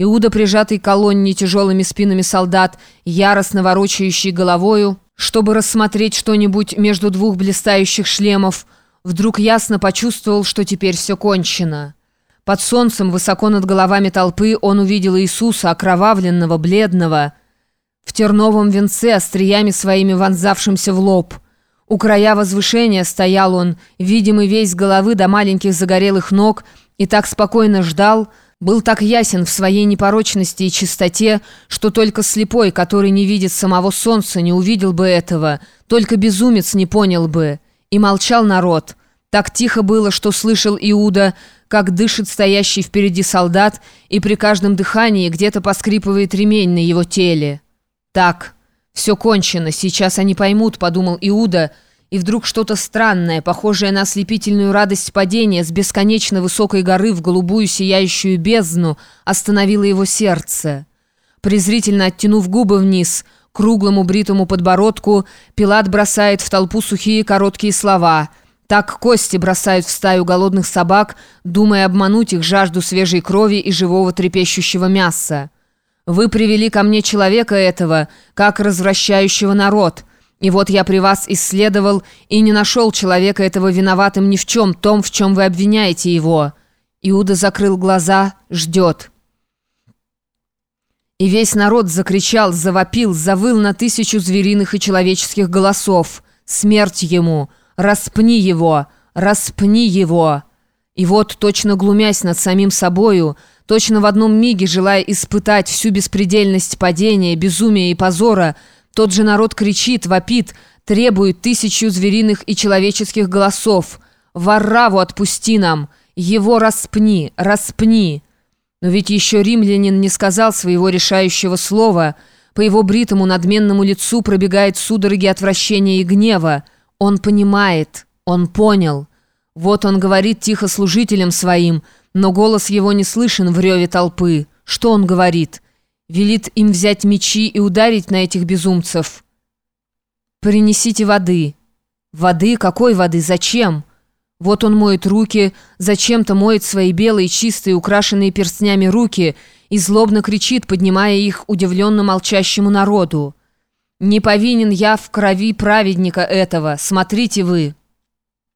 Иуда, прижатый к колонне тяжелыми спинами солдат, яростно ворочающий головою, чтобы рассмотреть что-нибудь между двух блистающих шлемов, вдруг ясно почувствовал, что теперь все кончено. Под солнцем, высоко над головами толпы, он увидел Иисуса, окровавленного, бледного, в терновом венце, остриями своими вонзавшимся в лоб. У края возвышения стоял он, видимый весь головы до маленьких загорелых ног, и так спокойно ждал, был так ясен в своей непорочности и чистоте, что только слепой, который не видит самого солнца, не увидел бы этого, только безумец не понял бы. И молчал народ. Так тихо было, что слышал Иуда, как дышит стоящий впереди солдат, и при каждом дыхании где-то поскрипывает ремень на его теле. «Так, все кончено, сейчас они поймут», — подумал Иуда, — и вдруг что-то странное, похожее на ослепительную радость падения с бесконечно высокой горы в голубую сияющую бездну, остановило его сердце. Презрительно оттянув губы вниз, круглому бритому подбородку, Пилат бросает в толпу сухие короткие слова. Так кости бросают в стаю голодных собак, думая обмануть их жажду свежей крови и живого трепещущего мяса. «Вы привели ко мне человека этого, как развращающего народ». И вот я при вас исследовал и не нашел человека этого виноватым ни в чем, том, в чем вы обвиняете его». Иуда закрыл глаза, ждет. И весь народ закричал, завопил, завыл на тысячу звериных и человеческих голосов. «Смерть ему! Распни его! Распни его!» И вот, точно глумясь над самим собою, точно в одном миге желая испытать всю беспредельность падения, безумия и позора, тот же народ кричит, вопит, требует тысячу звериных и человеческих голосов. «Варраву отпусти нам! Его распни! Распни!» Но ведь еще римлянин не сказал своего решающего слова. По его бритому надменному лицу пробегает судороги отвращения и гнева. Он понимает, он понял. Вот он говорит тихо служителям своим, но голос его не слышен в реве толпы. Что он говорит? Велит им взять мечи и ударить на этих безумцев. «Принесите воды». «Воды? Какой воды? Зачем?» Вот он моет руки, зачем-то моет свои белые, чистые, украшенные перстнями руки и злобно кричит, поднимая их удивленно молчащему народу. «Не повинен я в крови праведника этого, смотрите вы!»